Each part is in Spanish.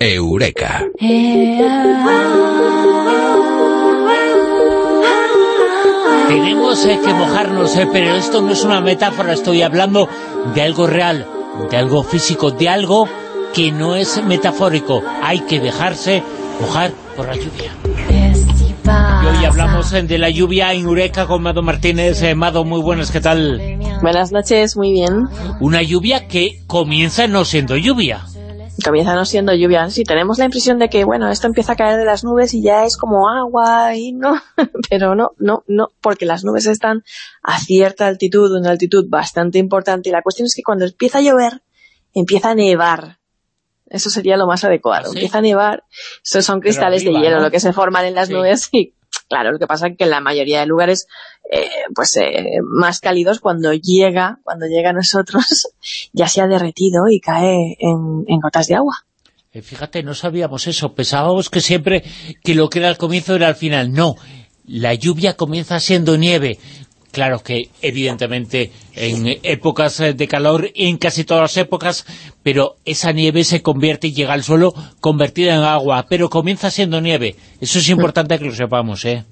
Eureka. Tenemos eh, que mojarnos, eh, pero esto no es una metáfora, estoy hablando de algo real, de algo físico, de algo que no es metafórico. Hay que dejarse mojar por la lluvia. Hoy hablamos eh, de la lluvia en Eureka con Mado Martínez. Mado, muy buenas, ¿qué tal? Buenas noches, muy bien. Una lluvia que comienza no siendo lluvia. Comienza no siendo lluvia. Sí, tenemos la impresión de que, bueno, esto empieza a caer de las nubes y ya es como agua y no, pero no, no, no, porque las nubes están a cierta altitud, una altitud bastante importante y la cuestión es que cuando empieza a llover, empieza a nevar. Eso sería lo más adecuado. ¿Ah, sí? Empieza a nevar, estos son cristales arriba, de hielo ¿no? lo que se forman en las Sí. nubes y claro, lo que pasa es que en la mayoría de lugares eh, pues eh, más cálidos cuando llega, cuando llega a nosotros ya se ha derretido y cae en, gotas de agua. Eh, Fíjate, no sabíamos eso. Pensábamos que siempre que lo que era al comienzo era al final. No, la lluvia comienza siendo nieve. Claro que, evidentemente, en épocas eh, de calor, en casi todas las épocas, pero esa nieve se convierte y llega al suelo convertida en agua, pero comienza siendo nieve. Eso es importante que lo sepamos, ¿eh?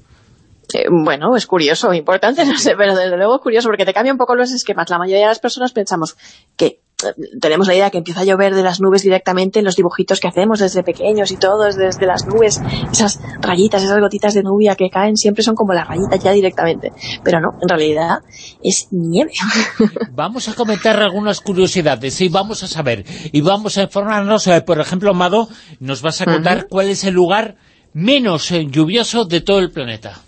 Eh, bueno, es curioso, importante, no sé, pero desde luego es curioso porque te cambia un poco los esquemas. La mayoría de las personas pensamos que eh, tenemos la idea que empieza a llover de las nubes directamente en los dibujitos que hacemos desde pequeños y todos, desde las nubes, esas rayitas, esas gotitas de lluvia que caen siempre son como las rayitas ya directamente. Pero no, en realidad es nieve. Vamos a comentar algunas curiosidades y vamos a saber, y vamos a informarnos, eh, por ejemplo, Amado, nos vas a contar cuál es el lugar menos lluvioso de todo el planeta.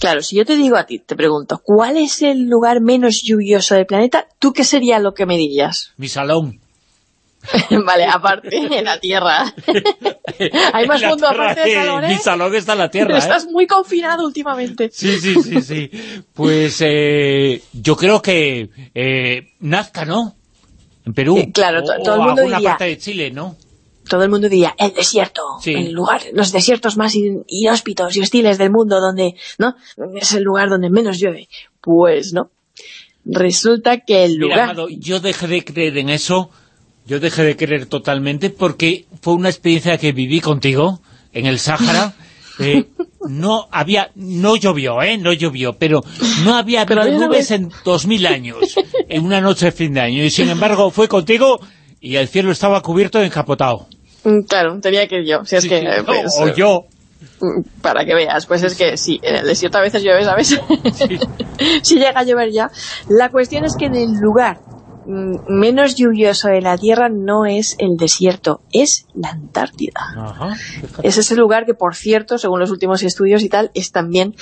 Claro, si yo te digo a ti, te pregunto, ¿cuál es el lugar menos lluvioso del planeta? ¿Tú qué sería lo que me dirías? Mi salón. vale, aparte, en la Tierra. Hay más mundo aparte de eh, salón, ¿eh? Mi salón está en la Tierra, ¿eh? Estás muy confinado últimamente. Sí, sí, sí, sí. Pues eh, yo creo que eh, Nazca, ¿no? En Perú. Eh, claro, O- todo el mundo alguna diría- parte de Chile, ¿no? Todo el mundo diría, el desierto, Sí. el lugar, los desiertos más in- inhóspitos y hostiles del mundo donde, ¿no? Es el lugar donde menos llueve. Pues no. Resulta que el Mira, lugar... Amado, yo dejé de creer en eso, yo dejé de creer totalmente porque fue una experiencia que viví contigo en el Sáhara. Eh, no había, no llovió, ¿eh? No llovió, pero no había Pero nubes. en dos mil años, en una noche de fin de año. Y sin embargo, fue contigo y el cielo estaba cubierto de encapotado. Mm, Claro, tenía que ir yo. Si es Sí, que, sí, eh, pues, o eh, yo. mm, para que veas, pues es que sí, en el desierto a veces llueve, ¿sabes? si llega a llover ya. La cuestión es que en el lugar menos lluvioso de la Tierra no es el desierto, es la Antártida. Ajá. Es ese lugar que, por cierto, según los últimos estudios y tal, es también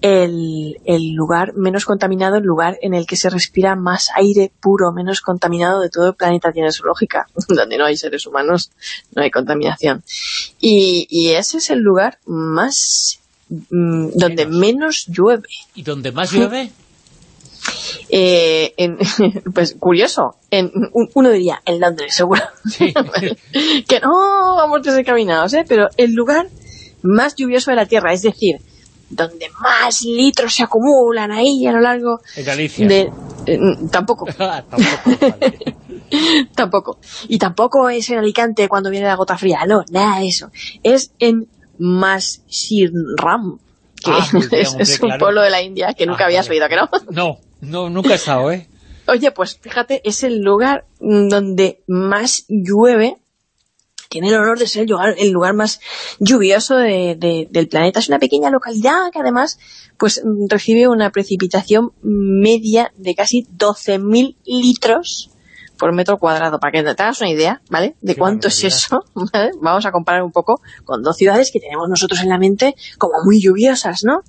el, el lugar menos contaminado, el lugar en el que se respira más aire puro, menos contaminado de todo el planeta Tierra zoológica, donde no hay seres humanos, no hay contaminación. Y, y ese es el lugar más mm, donde menos llueve. ¿Y donde más llueve? Eh, en- pues curioso, en, un- uno diría en Londres, seguro. que no vamos desencaminados, ¿eh? pero el lugar más lluvioso de la Tierra, es decir, donde más litros se acumulan ahí a lo largo En Galicia. de... eh, tampoco, Ah, tampoco, tampoco. Y tampoco es en Alicante cuando viene la gota fría, no, nada de eso. Es en Masirram, que Ah, pues es, un claro. pueblo de la India que nunca Ah, habías vale. oído, ¿que no? No, no, nunca he estado, ¿eh? Oye, pues fíjate, es el lugar donde más llueve, tiene el honor de ser el lugar, el lugar más lluvioso de- de- del planeta. Es una pequeña localidad que además pues recibe una precipitación media de casi 12.000 litros por metro cuadrado, para que te hagas una idea, ¿vale? De Qué cuánto es eso, ¿vale? Vamos a comparar un poco con dos ciudades que tenemos nosotros en la mente como muy lluviosas, ¿no?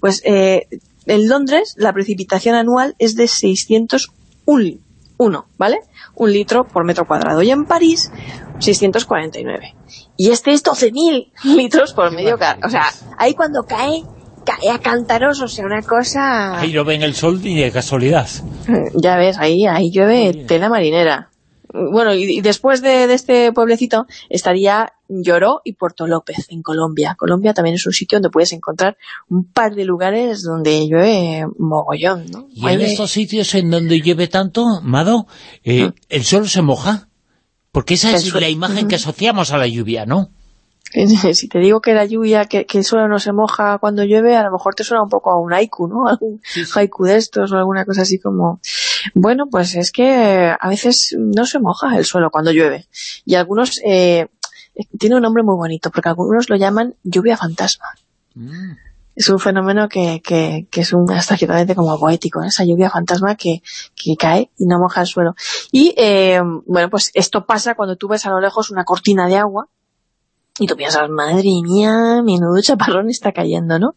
Pues eh, en Londres la precipitación anual es de 601, ¿vale? Un litro por metro cuadrado. Y en París, 649. Y este es 12.000 litros por medio. O sea, ahí cuando cae, cae a cántaros, o sea, una cosa... Ahí no ven el sol ni de casualidad. Ya ves, ahí, ahí llueve tela marinera. Bueno, y, después de, este pueblecito estaría Lloró y Puerto López, en Colombia. Colombia también es un sitio donde puedes encontrar un par de lugares donde llueve mogollón, ¿no? Y en estos sitios en donde llueve tanto, Mado, eh, ¿el suelo se moja? Porque esa es la imagen que asociamos a la lluvia, ¿no? si te digo que la lluvia, que, que, el suelo no se moja cuando llueve, a lo mejor te suena un poco a un haiku, ¿no? Algún haiku de estos o alguna cosa así como... Bueno, pues es que a veces no se moja el suelo cuando llueve. Y algunos... Eh, tiene un nombre muy bonito, porque algunos lo llaman lluvia fantasma. Mm. Es un fenómeno que, que, que es un, hasta como poético, esa lluvia fantasma que, que cae y no moja el suelo. Y, eh, bueno, pues esto pasa cuando tú ves a lo lejos una cortina de agua y tú piensas, madre mía, menudo chaparrón está cayendo, ¿no?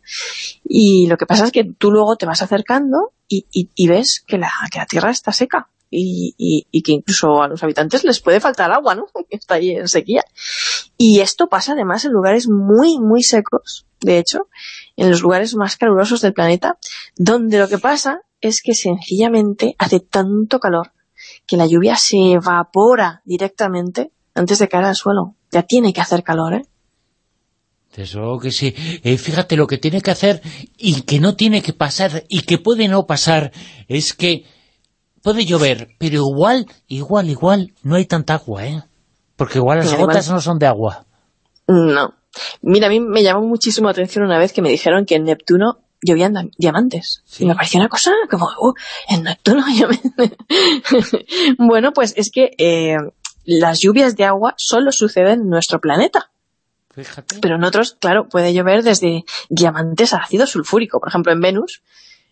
Y lo que pasa es que tú luego te vas acercando y, y, ves que la, que la tierra está seca. Y, y, que incluso a los habitantes les puede faltar agua, ¿no? Está ahí en sequía. Y esto pasa además en lugares muy, muy secos, de hecho, en los lugares más calurosos del planeta, donde lo que pasa es que sencillamente hace tanto calor que la lluvia se evapora directamente antes de caer al suelo ya tiene que hacer calor, ¿eh? Eso que sí. Eh, fíjate, lo que tiene que hacer y que no tiene que pasar y que puede no pasar es que puede llover, pero igual, igual, igual, no hay tanta agua, ¿eh? Porque igual las gotas no son de agua. No. Mira, a mí me llamó muchísimo la atención una vez que me dijeron que en Neptuno llovían diamantes. Y me pareció una cosa como, uh, en Neptuno bueno, pues es que eh, las lluvias de agua solo suceden en nuestro planeta. Pero en otros, claro, puede llover desde diamantes a ácido sulfúrico. Por ejemplo, en Venus,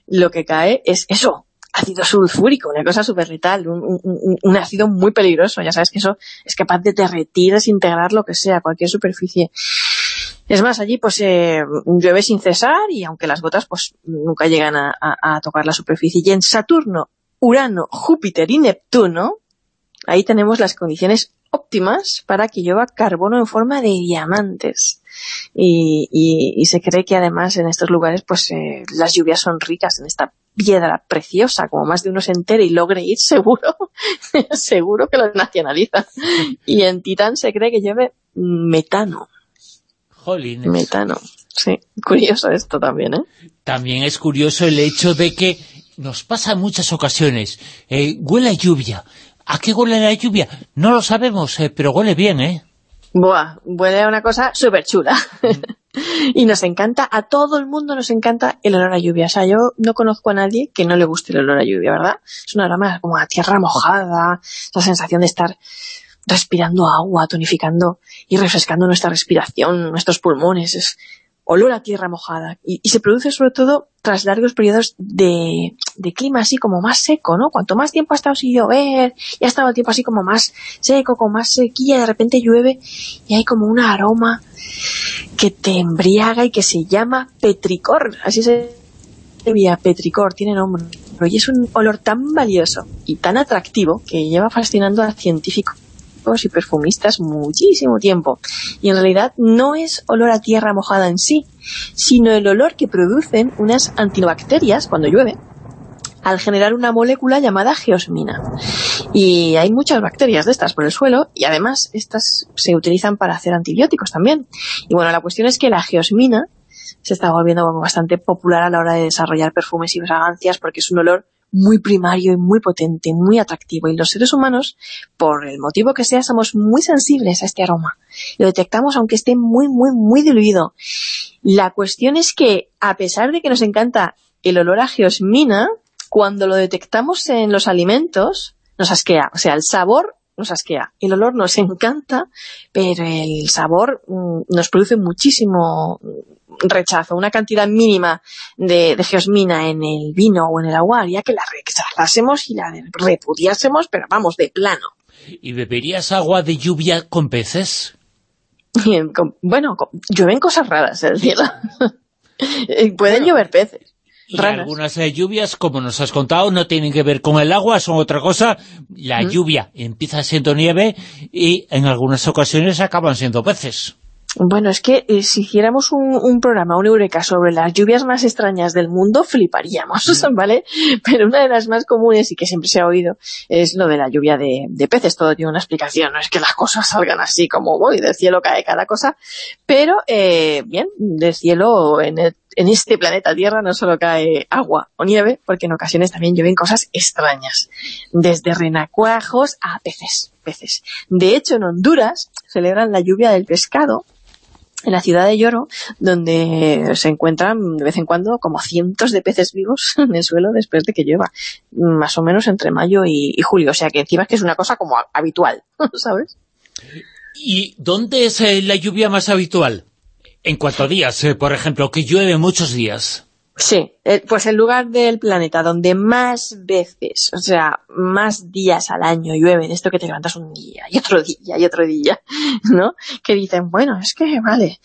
lo que cae es eso, ácido sulfúrico, una cosa súper letal, un, ácido muy peligroso. Ya sabes que eso es capaz de derretir, desintegrar lo que sea, cualquier superficie. Es más, allí pues eh, llueve sin cesar y aunque las gotas pues nunca llegan a tocar la superficie. Y en Saturno, Urano, Júpiter y Neptuno, ahí tenemos las condiciones óptimas para que llueva carbono en forma de diamantes. Y, se cree que además en estos lugares pues eh, las lluvias son ricas en esta piedra preciosa, como más de uno se entere y logre ir seguro, seguro que lo nacionaliza. Y en Titán se cree que llueve metano. Jolines. Metano, sí. Curioso esto también, ¿eh? También es curioso el hecho de que nos pasa en muchas ocasiones. Eh, huele a lluvia, ¿A qué huele la lluvia? No lo sabemos, eh, pero huele bien, ¿eh? Buah, huele a una cosa súper chula. y nos encanta, a todo el mundo nos encanta el olor a lluvia. O sea, yo no conozco a nadie que no le guste el olor a lluvia, ¿verdad? Es una aroma como a tierra mojada, esa sensación de estar respirando agua, tonificando y refrescando nuestra respiración, nuestros pulmones. Es, olor a tierra mojada. Y, se produce sobre todo tras largos periodos de, clima así como más seco, ¿no? Cuanto más tiempo ha estado sin llover, y ha estado el tiempo así como más seco, con más sequía, de repente llueve y hay como un aroma que te embriaga y que se llama petricor. Así se llama petricor, tiene nombre. Y es un olor tan valioso y tan atractivo que lleva fascinando al y perfumistas muchísimo tiempo. Y en realidad no es olor a tierra mojada en sí, sino el olor que producen unas antinobacterias cuando llueve, al generar una molécula llamada geosmina. Y hay muchas bacterias de estas por el suelo y además estas se utilizan para hacer antibióticos también. Y bueno, la cuestión es que la geosmina se está volviendo bastante popular a la hora de desarrollar perfumes y fragancias porque es un olor muy primario y muy potente, muy atractivo. Y los seres humanos, por el motivo que sea, somos muy sensibles a este aroma. Lo detectamos aunque esté muy, muy, muy diluido. La cuestión es que, a pesar de que nos encanta el olor a geosmina, cuando lo detectamos en los alimentos, nos asquea. O sea, el sabor nos asquea. El olor nos encanta, pero el sabor mm, nos produce muchísimo rechazo, una cantidad mínima de, geosmina en el vino o en el agua haría que la rechazásemos y la repudiásemos, pero vamos, de plano. ¿Y beberías agua de lluvia con peces? bueno, llueven cosas raras el cielo. Pueden llover peces. Y algunas eh, lluvias, como nos has contado, no tienen que ver con el agua, son otra cosa. La lluvia empieza siendo nieve y en algunas ocasiones acaban siendo peces. Bueno, es que eh, si hiciéramos un, programa, un Eureka, sobre las lluvias más extrañas del mundo, fliparíamos, ¿vale? Pero una de las más comunes y que siempre se ha oído es lo de la lluvia de, peces. Todo tiene una explicación, no es que las cosas salgan así como, uy, del cielo cae cada cosa. Pero, eh, bien, del cielo en, en este planeta Tierra no solo cae agua o nieve, porque en ocasiones también llueven cosas extrañas. Desde renacuajos a peces, peces. De hecho, en Honduras celebran la lluvia del pescado, en la ciudad de Lloro, donde se encuentran de vez en cuando como cientos de peces vivos en el suelo después de que llueva, más o menos entre mayo y, julio. O sea que encima es que es una cosa como habitual, ¿sabes? ¿Y dónde es eh, la lluvia más habitual? En cuanto a días, eh, por ejemplo, que llueve muchos días. Sí, eh, pues el lugar del planeta donde más veces, o sea, más días al año llueve, esto que te levantas un día y otro día y otro día, ¿no? Que dicen, bueno, es que vale,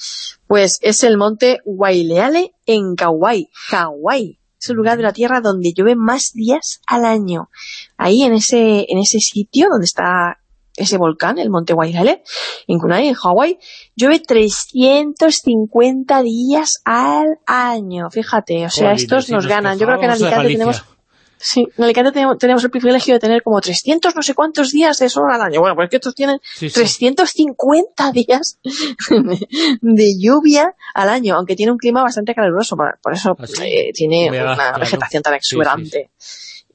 pues es el monte Waileale en Kauai, Hawái. Es el lugar de la Tierra donde llueve más días al año. Ahí en ese, en ese sitio donde está ese volcán, el monte Wailele, en Kunai, en Hawái, llueve 350 días al año. Fíjate, o sea, estos nos ganan. Yo creo que en Alicante tenemos... Sí, en Alicante tenemos, el privilegio de tener como 300 no sé cuántos días de sol al año. Bueno, pues que estos tienen 350 días de, lluvia al año, aunque tiene un clima bastante caluroso, por, eso ah, eh, tiene una vegetación tan exuberante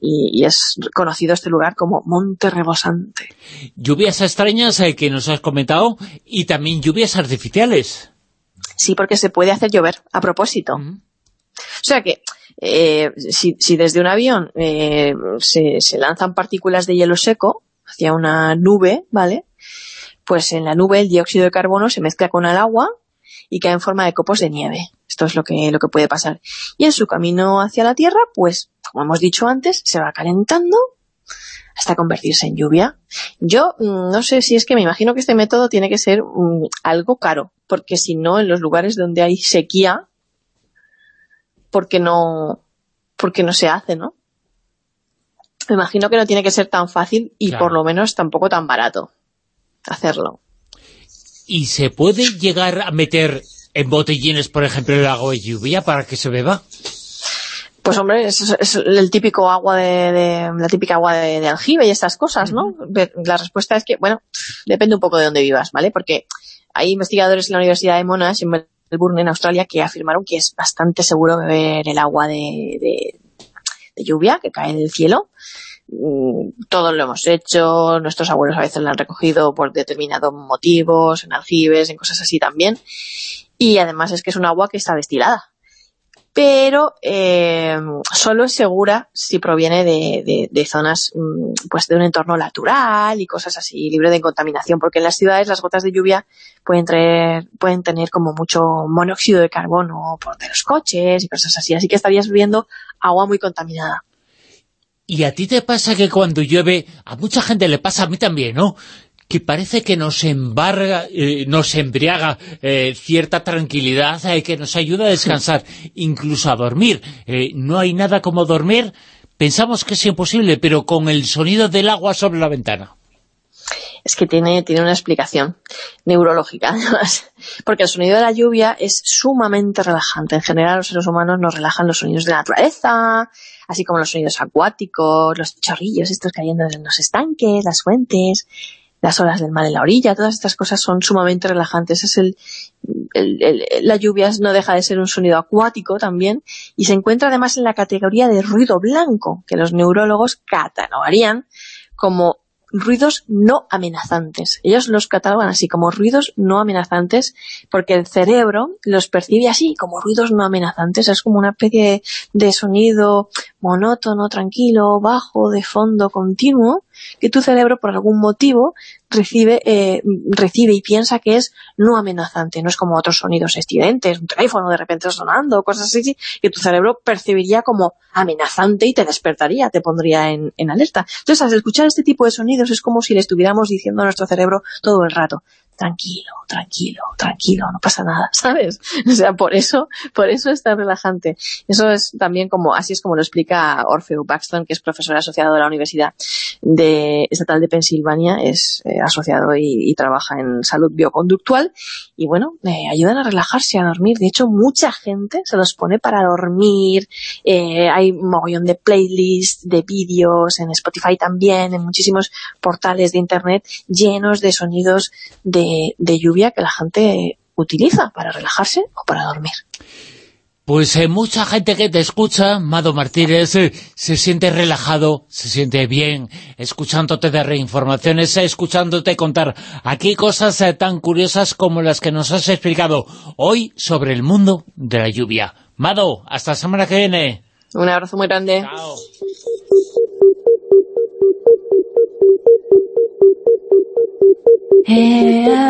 y, es conocido este lugar como Monte Rebosante. Lluvias extrañas eh, que nos has comentado y también lluvias artificiales. Sí, porque se puede hacer llover a propósito. O sea que eh, si, desde un avión eh, se, se lanzan partículas de hielo seco hacia una nube, ¿vale? Pues en la nube el dióxido de carbono se mezcla con el agua y cae en forma de copos de nieve. Esto es lo que, lo que puede pasar. Y en su camino hacia la Tierra, pues como hemos dicho antes, se va calentando hasta convertirse en lluvia. Yo mm, no sé si es que me imagino que este método tiene que ser mm, algo caro, porque si no, en los lugares donde hay sequía, porque no, porque no se hace, ¿no? Me imagino que no tiene que ser tan fácil y por lo menos tampoco tan barato hacerlo. ¿Y se puede llegar a meter en botellines, por ejemplo, el agua de lluvia para que se beba? Pues hombre, es, el típico agua de, la típica agua de, aljibe y estas cosas, ¿no? La respuesta es que, bueno, depende un poco de dónde vivas, ¿vale? Porque hay investigadores en la Universidad de Monash, en Melbourne, en Australia, que afirmaron que es bastante seguro beber el agua de, lluvia que cae del cielo. Mm, todos lo hemos hecho, nuestros abuelos a veces lo han recogido por determinados motivos, en aljibes, en cosas así también. Y además es que es un agua que está destilada pero eh, solo es segura si proviene de, zonas, mm, pues de un entorno natural y cosas así, libre de contaminación, porque en las ciudades las gotas de lluvia pueden, traer, pueden tener como mucho monóxido de carbono por de los coches y cosas así, así que estarías bebiendo agua muy contaminada. Y a ti te pasa que cuando llueve, a mucha gente le pasa, a mí también, ¿no? Que parece que nos embarga, eh, nos embriaga eh, cierta tranquilidad, eh, que nos ayuda a descansar, incluso a dormir. no hay nada como dormir, pensamos que es imposible, pero con el sonido del agua sobre la ventana. Es que tiene, tiene una explicación neurológica, además, porque el sonido de la lluvia es sumamente relajante. En general, los seres humanos nos relajan los sonidos de la naturaleza, así como los sonidos acuáticos, los chorrillos estos cayendo en los estanques, las fuentes, las olas del mar en la orilla, todas estas cosas son sumamente relajantes. Es el, la lluvia no deja de ser un sonido acuático también y se encuentra además en la categoría de ruido blanco, que los neurólogos catalogarían como ruidos no amenazantes. Ellos los catalogan así como ruidos no amenazantes porque el cerebro los percibe así como ruidos no amenazantes. Es como una especie de sonido monótono, tranquilo, bajo, de fondo continuo que tu cerebro por algún motivo recibe, eh, recibe y piensa que es no amenazante, no es como otros sonidos estridentes, un teléfono de repente sonando, cosas así, que tu cerebro percibiría como amenazante y te despertaría, te pondría en, en alerta. Entonces, al escuchar este tipo de sonidos es como si le estuviéramos diciendo a nuestro cerebro todo el rato, tranquilo, tranquilo, tranquilo, no pasa nada, ¿sabes? O sea, por eso, por eso es tan relajante. Eso es también como, así es como lo explica Orfeo Paxton, que es profesor asociado de la Universidad de, Estatal de Pensilvania, es eh, asociado y, trabaja en salud bioconductual, y bueno, ayudan a relajarse, a dormir. De hecho, mucha gente se los pone para dormir, eh, hay un mogollón de playlists, de vídeos, en Spotify también, en muchísimos portales de internet llenos de sonidos de, lluvia que la gente utiliza para relajarse o para dormir. Pues eh, mucha gente que te escucha, Mado Martínez, eh, se siente relajado, se siente bien, escuchándote de reinformaciones, escuchándote contar aquí cosas eh, tan curiosas como las que nos has explicado hoy sobre el mundo de la lluvia. Mado, hasta la semana que viene. Un abrazo muy grande. Chao. 部屋